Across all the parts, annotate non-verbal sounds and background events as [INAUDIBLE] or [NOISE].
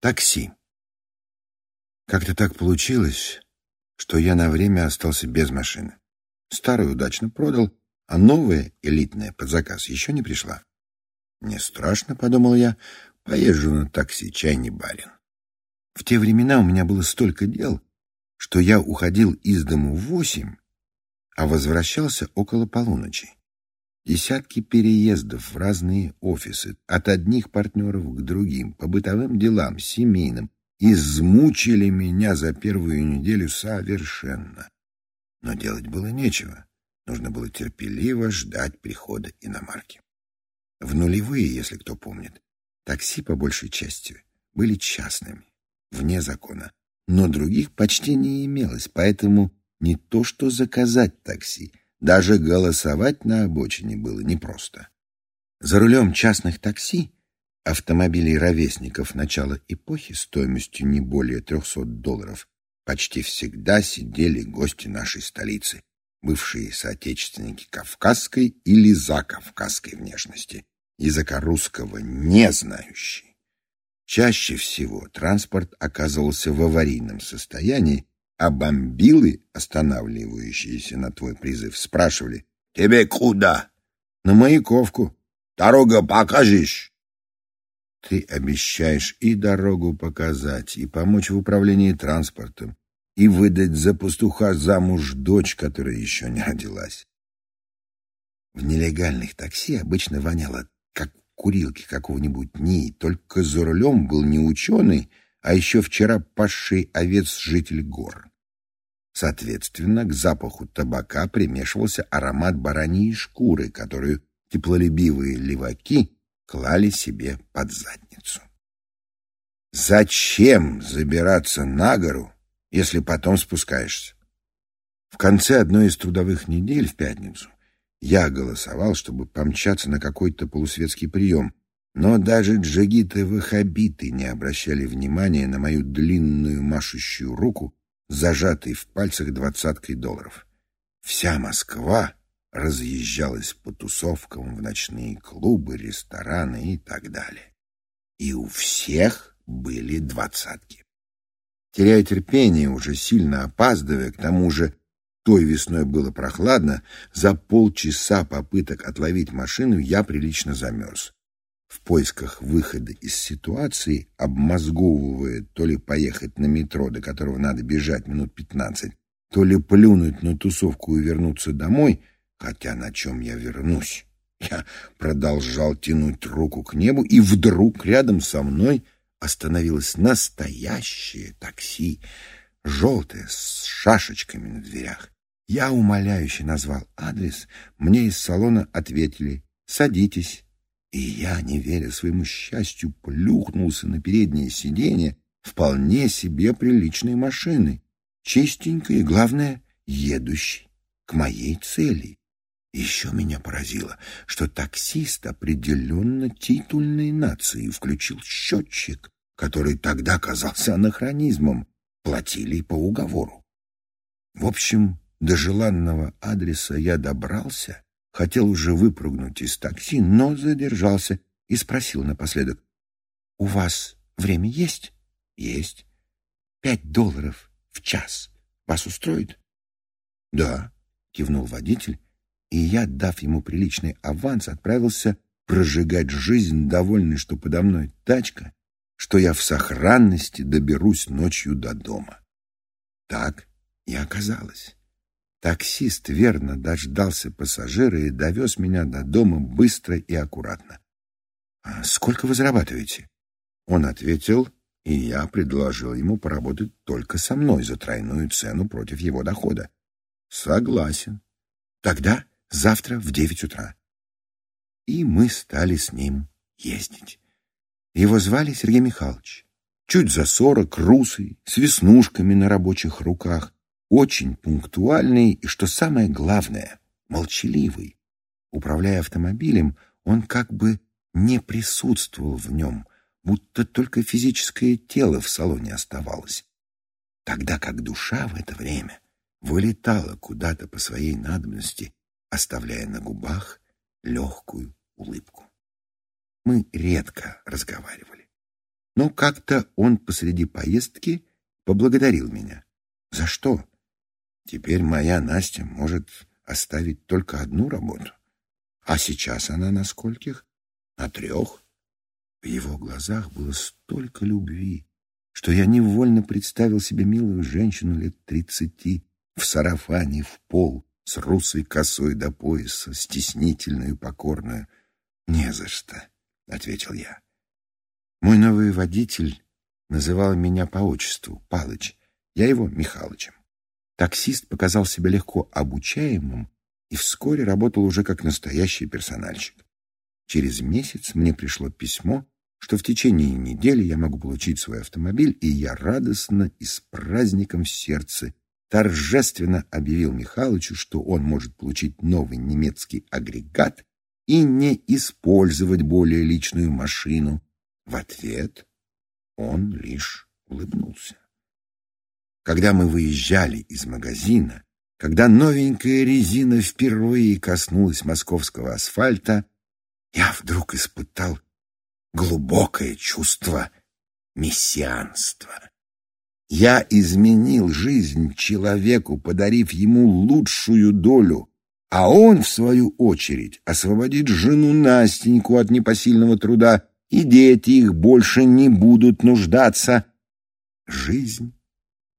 Такси. Как-то так получилось, что я на время остался без машины. Старую удачно продал, а новая, элитная, под заказ еще не пришла. Не страшно, подумал я, поезжу на такси, чай не барин. В те времена у меня было столько дел, что я уходил из дому в восемь, а возвращался около полуночи. Десятки переездов в разные офисы, от одних партнеров к другим, по бытовым делам, семейным, измучили меня за первую неделю совершенно. Но делать было нечего. Нужно было терпеливо ждать прихода иномарки. В нулевые, если кто помнит, такси по большей части были частными, вне закона, но других почти не имелось, поэтому не то что заказать такси, даже голосовать на обочине было непросто. За рулем частных такси, автомобилей ровесников начала эпохи стоимостью не более 300 долларов, почти всегда сидели гости нашей столицы, бывшие соотечественники кавказской или закавказской внешности, языка русского не знающие. Чаще всего транспорт оказывался в аварийном состоянии, а бомбилы, останавливающиеся на твой призыв, спрашивали «Тебе куда?» «На Маяковку». «Дорога покажешь?» Ты обещаешь и дорогу показать, и помочь в управлении транспортом, и выдать за пастуха замуж дочь, которая еще не родилась. В нелегальных такси обычно воняло, как в курилке какого-нибудь НИИ, только за рулем был не ученый, а еще вчера пасший овец житель гор. Соответственно, к запаху табака примешивался аромат бараньей шкуры, которую теплолюбивые леваки клали себе под задницу. Зачем забираться на гору, если потом спускаешься? В конце одной из трудовых недель в пятницу я голосовал, чтобы помчаться на какой-то полусветский прием, но даже джигиты-ваххабиты не обращали внимания на мою длинную машущую руку зажатой в пальцах двадцаткой долларов. Вся Москва разъезжалась по тусовкам в ночные клубы, рестораны и так далее. И у всех были двадцатки. Теряя терпение, уже сильно опаздывая, к тому же той весной было прохладно, за полчаса попыток отловить машину я прилично замерз в поисках выхода из ситуации, обмозговывая то ли поехать на метро, до которого надо бежать минут пятнадцать, то ли плюнуть на тусовку и вернуться домой, хотя на чем я вернусь. Я продолжал тянуть руку к небу, и вдруг рядом со мной остановилось настоящее такси, желтое, с шашечками на дверях. Я умоляюще назвал адрес, мне из салона ответили «Садитесь». И я, не веря своему счастью, плюхнулся на переднее сиденье вполне себе приличной машины, чистенькой и, главное, едущей к моей цели. Еще меня поразило, что таксист определенно титульной нации включил счетчик, который тогда казался анахронизмом, платили по уговору. В общем, до желанного адреса я добрался Хотел уже выпрыгнуть из такси, но задержался и спросил напоследок. — У вас время есть? — Есть. — Пять долларов в час. Вас устроит? — Да, — кивнул водитель, и я, дав ему приличный аванс, отправился прожигать жизнь, довольный, что подо мной тачка, что я в сохранности доберусь ночью до дома. Так и оказалось. Таксист верно дождался пассажира и довез меня до дома быстро и аккуратно. «А сколько вы зарабатываете?» Он ответил, и я предложил ему поработать только со мной за тройную цену против его дохода. «Согласен. Тогда завтра в девять утра». И мы стали с ним ездить. Его звали Сергей Михайлович. Чуть за сорок, русый, с веснушками на рабочих руках очень пунктуальный и, что самое главное, молчаливый. Управляя автомобилем, он как бы не присутствовал в нем, будто только физическое тело в салоне оставалось. Тогда как душа в это время вылетала куда-то по своей надобности, оставляя на губах легкую улыбку. Мы редко разговаривали. Но как-то он посреди поездки поблагодарил меня. За что? Теперь моя Настя может оставить только одну работу. А сейчас она на скольких? На трех. В его глазах было столько любви, что я невольно представил себе милую женщину лет тридцати, в сарафане, в пол, с русой косой до пояса, стеснительную и покорную. «Не за что», — ответил я. Мой новый водитель называл меня по отчеству Палыч, я его Михалычем. Таксист показал себя легко обучаемым и вскоре работал уже как настоящий персональщик. Через месяц мне пришло письмо, что в течение недели я могу получить свой автомобиль, и я радостно и с праздником в сердце торжественно объявил Михалычу, что он может получить новый немецкий агрегат и не использовать более личную машину. В ответ он лишь улыбнулся. Когда мы выезжали из магазина, когда новенькая резина впервые коснулась московского асфальта, я вдруг испытал глубокое чувство мессианства. Я изменил жизнь человеку, подарив ему лучшую долю, а он, в свою очередь, освободит жену Настеньку от непосильного труда, и дети их больше не будут нуждаться. Жизнь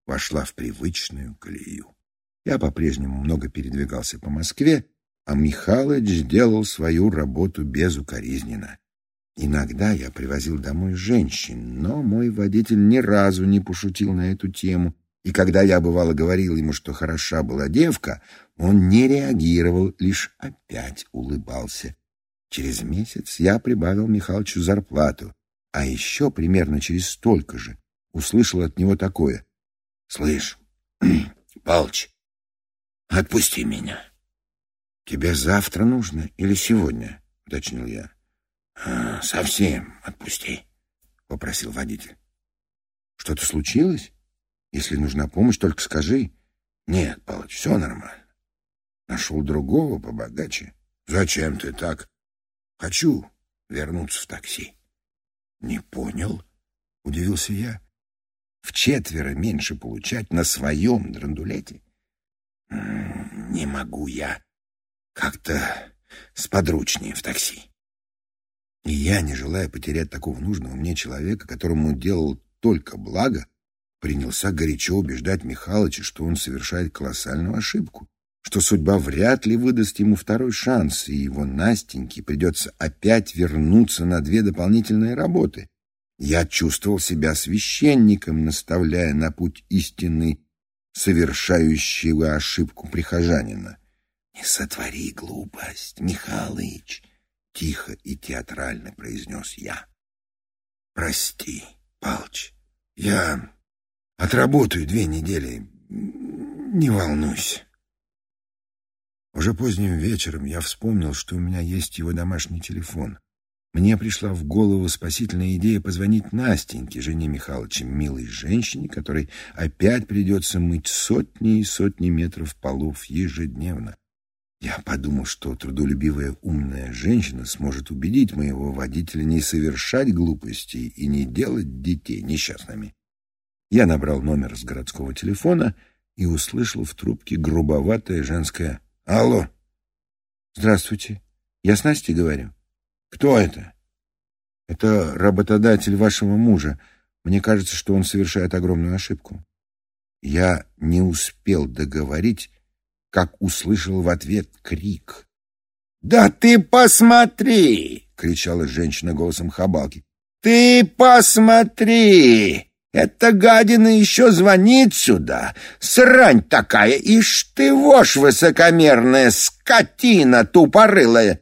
вошла в привычную колею. Я по-прежнему много передвигался по Москве, а Михалыч делал свою работу безукоризненно. Иногда я привозил домой женщин, но мой водитель ни разу не пошутил на эту тему, и когда я, бывало, говорил ему, что хороша была девка, он не реагировал, лишь опять улыбался. Через месяц я прибавил Михалычу зарплату, а еще примерно через столько же услышал от него такое. — Слышь, [CLEARS THROAT] Палыч, отпусти меня. — Тебе завтра нужно или сегодня? — уточнил я. А, совсем отпусти, попросил водитель. Что-то случилось? Если нужна помощь, только скажи. Нет, Палыч, все нормально. Нашел другого побогаче. Зачем ты так? Хочу вернуться в такси. Не понял, удивился я. В четверо меньше получать на своем драндулете? Не могу я. Как-то сподручнее в такси. И я, не желая потерять такого нужного мне человека, которому делал только благо, принялся горячо убеждать Михалыча, что он совершает колоссальную ошибку, что судьба вряд ли выдаст ему второй шанс, и его Настеньке придется опять вернуться на две дополнительные работы. Я чувствовал себя священником, наставляя на путь истинный совершающего ошибку прихожанина. «Не сотвори глупость, Михалыч!» — тихо и театрально произнес я. «Прости, Палч, я отработаю две недели, не волнуйся». Уже поздним вечером я вспомнил, что у меня есть его домашний телефон. Мне пришла в голову спасительная идея позвонить Настеньке, жене Михайловича, милой женщине, которой опять придется мыть сотни и сотни метров полов ежедневно. Я подумал, что трудолюбивая умная женщина сможет убедить моего водителя не совершать глупостей и не делать детей несчастными. Я набрал номер с городского телефона и услышал в трубке грубоватое женское «Алло!» «Здравствуйте. Я с Настей говорю». «Кто это?» «Это работодатель вашего мужа. Мне кажется, что он совершает огромную ошибку». Я не успел договорить, как услышал в ответ крик. «Да ты посмотри!» — кричала женщина голосом хабалки. «Ты посмотри! Эта гадина еще звонит сюда! Срань такая! Ишь ты вошь высокомерная скотина тупорылая!»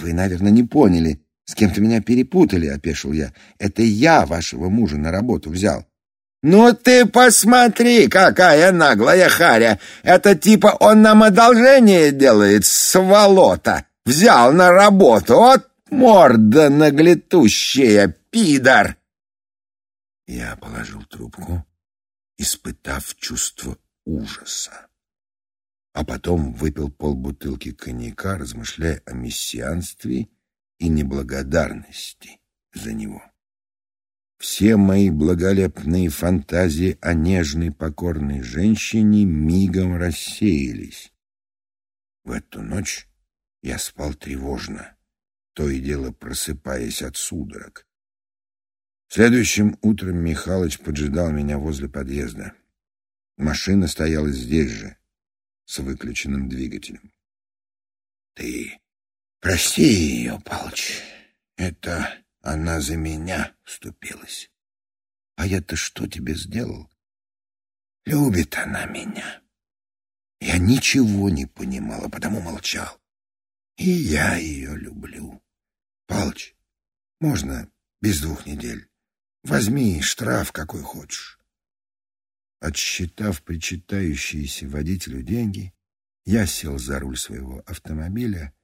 «Вы, наверное, не поняли. С кем-то меня перепутали», — опешил я. «Это я вашего мужа на работу взял. «Ну ты посмотри, какая наглая харя! Это типа он нам одолжение делает, сволота! Взял на работу, от морда наглетущая, пидор!» Я положил трубку, испытав чувство ужаса. А потом выпил полбутылки коньяка, размышляя о мессианстве и неблагодарности за него. все мои благолепные фантазии о нежной покорной женщине мигом рассеялись. В эту ночь я спал тревожно, то и дело просыпаясь от судорог. Следующим утром Михалыч поджидал меня возле подъезда. Машина стояла здесь же, с выключенным двигателем. — Ты прости ее, Палыч. Это она за меня вступилась. А я-то что тебе сделал? Любит она меня. Я ничего не понимала, потому молчал. И я ее люблю. Палыч, можно без двух недель? Возьми штраф какой хочешь. Отсчитав причитающиеся водителю деньги, я сел за руль своего автомобиля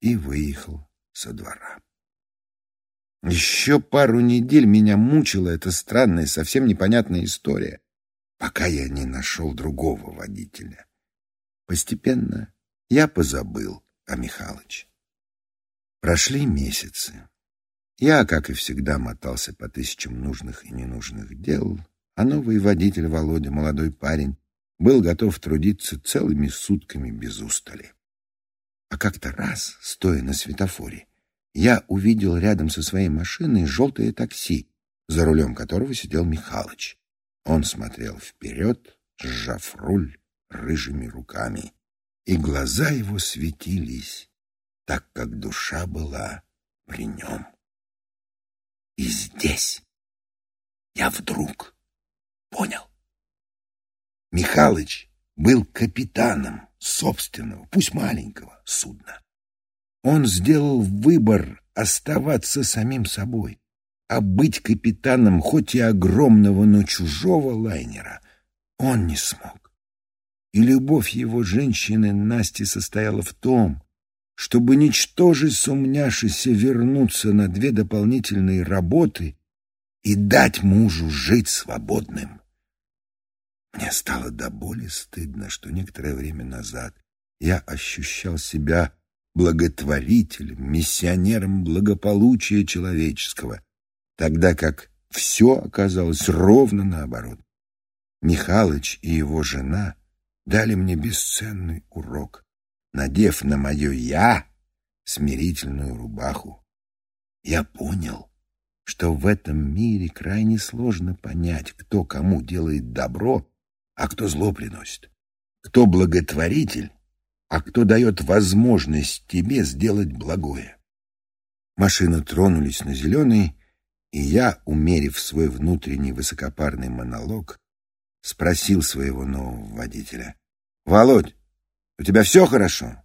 и выехал со двора. Еще пару недель меня мучила эта странная, совсем непонятная история, пока я не нашел другого водителя. Постепенно я позабыл о Михалыче. Прошли месяцы. Я, как и всегда, мотался по тысячам нужных и ненужных дел, а новый водитель Володя, молодой парень, был готов трудиться целыми сутками без устали. А как-то раз, стоя на светофоре, я увидел рядом со своей машиной желтое такси, за рулем которого сидел Михалыч. Он смотрел вперед, сжав руль рыжими руками, и глаза его светились, так как душа была при нем. И здесь я вдруг понял. Михалыч был капитаном собственного, пусть маленького, судна. Он сделал выбор оставаться самим собой, а быть капитаном хоть и огромного, но чужого лайнера он не смог. И любовь его женщины Насти состояла в том, чтобы, ничтоже сумняшися, вернуться на две дополнительные работы и дать мужу жить свободным. Мне стало до боли стыдно, что некоторое время назад я ощущал себя благотворителем, миссионером благополучия человеческого, тогда как все оказалось ровно наоборот. Михалыч и его жена дали мне бесценный урок надев на мое «я» смирительную рубаху. Я понял, что в этом мире крайне сложно понять, кто кому делает добро, а кто зло приносит, кто благотворитель, а кто дает возможность тебе сделать благое. Машины тронулись на зеленый, и я, умерив свой внутренний высокопарный монолог, спросил своего нового водителя. — Володь, у тебя все хорошо?